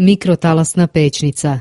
mikrotalasna pećnica.